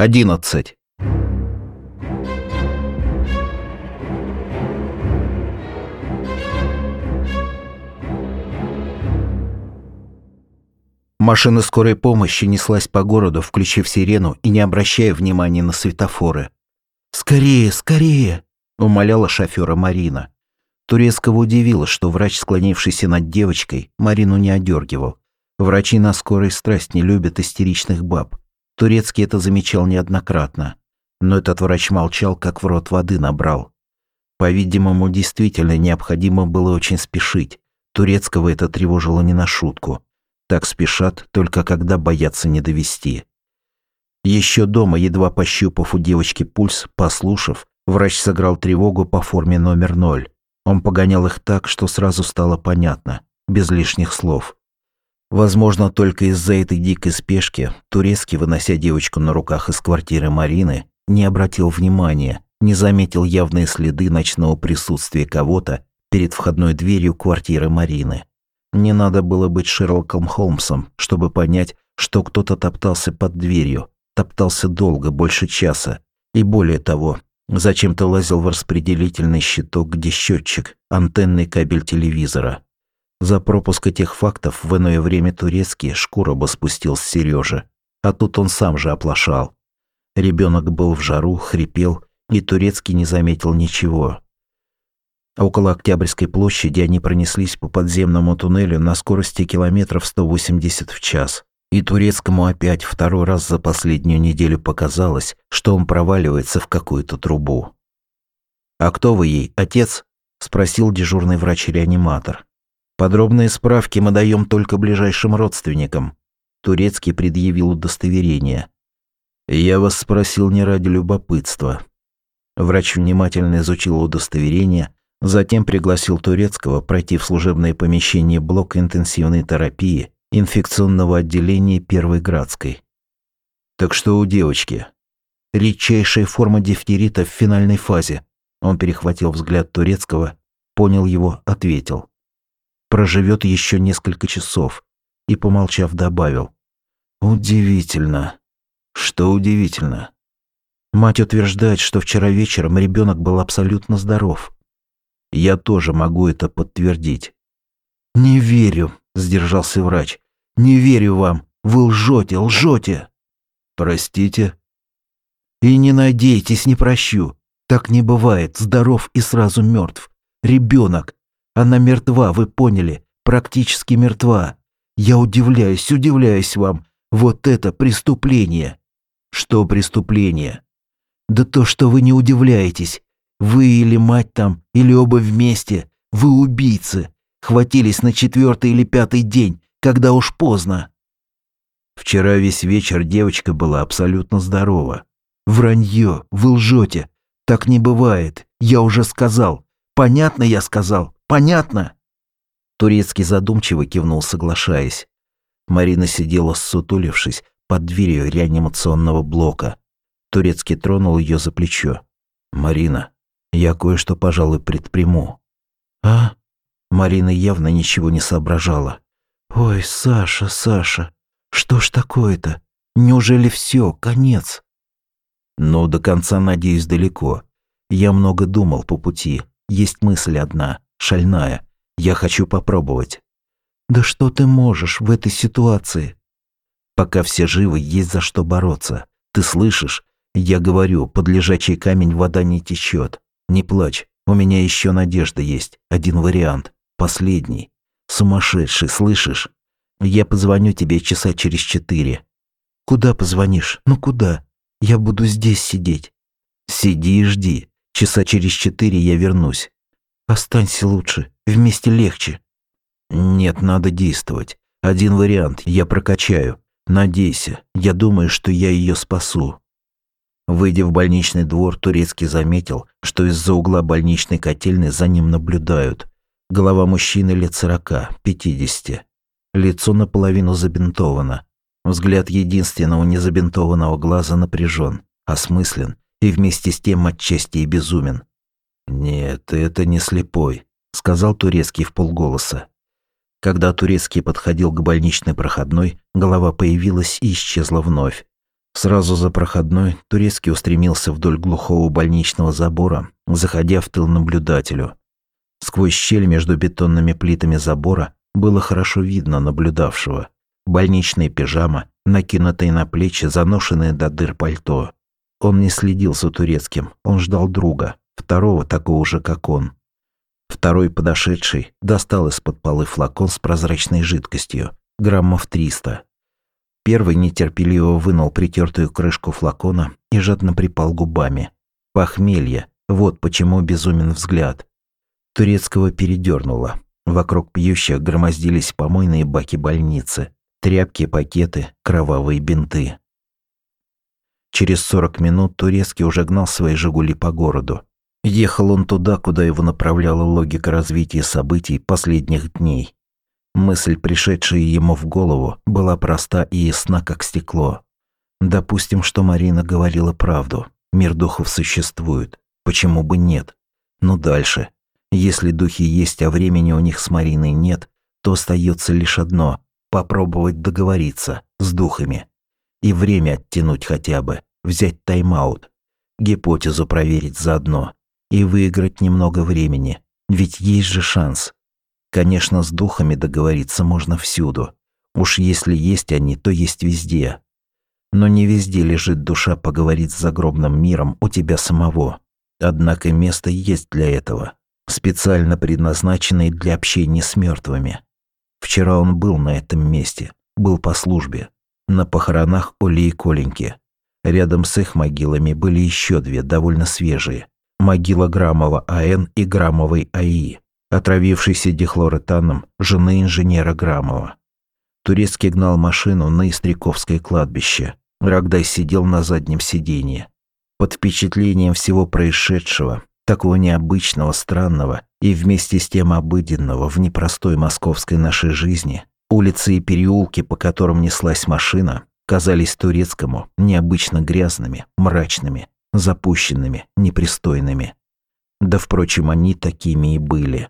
11. Машина скорой помощи неслась по городу, включив сирену и не обращая внимания на светофоры. «Скорее, скорее!» – умоляла шофера Марина. Турецкого удивило, что врач, склонившийся над девочкой, Марину не одергивал. Врачи на скорой страсть не любят истеричных баб. Турецкий это замечал неоднократно. Но этот врач молчал, как в рот воды набрал. По-видимому, действительно необходимо было очень спешить. Турецкого это тревожило не на шутку. Так спешат, только когда боятся не довести. Еще дома, едва пощупав у девочки пульс, послушав, врач сыграл тревогу по форме номер ноль. Он погонял их так, что сразу стало понятно, без лишних слов. Возможно, только из-за этой дикой спешки Турецкий, вынося девочку на руках из квартиры Марины, не обратил внимания, не заметил явные следы ночного присутствия кого-то перед входной дверью квартиры Марины. Не надо было быть Шерлоком Холмсом, чтобы понять, что кто-то топтался под дверью, топтался долго, больше часа. И более того, зачем-то лазил в распределительный щиток, где счетчик, антенный кабель телевизора. За пропуск этих фактов в иное время турецкий шкура бы спустил с Сережи. А тут он сам же оплошал. Ребенок был в жару, хрипел, и турецкий не заметил ничего. Около Октябрьской площади они пронеслись по подземному туннелю на скорости километров 180 в час. И турецкому опять второй раз за последнюю неделю показалось, что он проваливается в какую-то трубу. «А кто вы ей, отец?» – спросил дежурный врач-реаниматор. Подробные справки мы даем только ближайшим родственникам. Турецкий предъявил удостоверение. Я вас спросил не ради любопытства. Врач внимательно изучил удостоверение, затем пригласил Турецкого пройти в служебное помещение блока интенсивной терапии инфекционного отделения Первой Градской. Так что у девочки? Редчайшая форма дифтерита в финальной фазе. Он перехватил взгляд Турецкого, понял его, ответил проживет еще несколько часов, и, помолчав, добавил. Удивительно. Что удивительно? Мать утверждает, что вчера вечером ребенок был абсолютно здоров. Я тоже могу это подтвердить. Не верю, сдержался врач. Не верю вам. Вы лжете, лжете. Простите. И не надейтесь, не прощу. Так не бывает. Здоров и сразу мертв. Ребенок. Она мертва, вы поняли, практически мертва. Я удивляюсь, удивляюсь вам. Вот это преступление. Что преступление? Да то, что вы не удивляетесь. Вы или мать там, или оба вместе. Вы убийцы. Хватились на четвертый или пятый день, когда уж поздно. Вчера весь вечер девочка была абсолютно здорова. Вранье, вы лжете. Так не бывает. Я уже сказал. Понятно я сказал. Понятно?» Турецкий задумчиво кивнул, соглашаясь. Марина сидела ссутулившись под дверью реанимационного блока. Турецкий тронул ее за плечо. «Марина, я кое-что, пожалуй, предприму». «А?» Марина явно ничего не соображала. «Ой, Саша, Саша, что ж такое-то? Неужели все, конец?» «Ну, до конца, надеюсь, далеко. Я много думал по пути. Есть мысль одна шальная. Я хочу попробовать. Да что ты можешь в этой ситуации? Пока все живы, есть за что бороться. Ты слышишь? Я говорю, под лежачий камень вода не течет. Не плачь, у меня еще надежда есть. Один вариант. Последний. Сумасшедший, слышишь? Я позвоню тебе часа через четыре. Куда позвонишь? Ну куда? Я буду здесь сидеть. Сиди и жди. Часа через четыре я вернусь. Останься лучше, вместе легче. Нет, надо действовать. Один вариант, я прокачаю. Надейся, я думаю, что я ее спасу. Выйдя в больничный двор, Турецкий заметил, что из-за угла больничной котельной за ним наблюдают. Голова мужчины лет сорока, пятидесяти. Лицо наполовину забинтовано. Взгляд единственного незабинтованного глаза напряжен, осмыслен и вместе с тем отчасти и безумен. «Нет, это не слепой», — сказал Турецкий в полголоса. Когда Турецкий подходил к больничной проходной, голова появилась и исчезла вновь. Сразу за проходной турецкий устремился вдоль глухого больничного забора, заходя в тыл наблюдателю. Сквозь щель между бетонными плитами забора было хорошо видно наблюдавшего. Больничная пижама, накинутые на плечи, заношенное до дыр пальто. Он не следил за турецким, он ждал друга, второго такого же, как он. Второй подошедший достал из-под полы флакон с прозрачной жидкостью, граммов триста. Первый нетерпеливо вынул притертую крышку флакона и жадно припал губами. Похмелье, вот почему безумен взгляд. Турецкого передернуло. Вокруг пьющих громоздились помойные баки больницы, тряпки, пакеты, кровавые бинты. Через сорок минут Турецкий уже гнал свои «Жигули» по городу. Ехал он туда, куда его направляла логика развития событий последних дней. Мысль, пришедшая ему в голову, была проста и ясна, как стекло. Допустим, что Марина говорила правду. Мир духов существует. Почему бы нет? Но дальше. Если духи есть, а времени у них с Мариной нет, то остается лишь одно – попробовать договориться с духами. И время оттянуть хотя бы, взять тайм-аут, гипотезу проверить заодно и выиграть немного времени, ведь есть же шанс. Конечно, с духами договориться можно всюду. Уж если есть они, то есть везде. Но не везде лежит душа поговорить с загробным миром у тебя самого. Однако место есть для этого, специально предназначенное для общения с мертвыми. Вчера он был на этом месте, был по службе, на похоронах Оли и Коленьки. Рядом с их могилами были еще две, довольно свежие. Могила Грамова А.Н. и Грамовой А.И., отравившейся дихлоретаном жены инженера Грамова. Турецкий гнал машину на Истряковское кладбище. Рогдай сидел на заднем сиденье. Под впечатлением всего происшедшего, такого необычного, странного и вместе с тем обыденного в непростой московской нашей жизни, улицы и переулки, по которым неслась машина, казались турецкому необычно грязными, мрачными, запущенными, непристойными. Да, впрочем, они такими и были.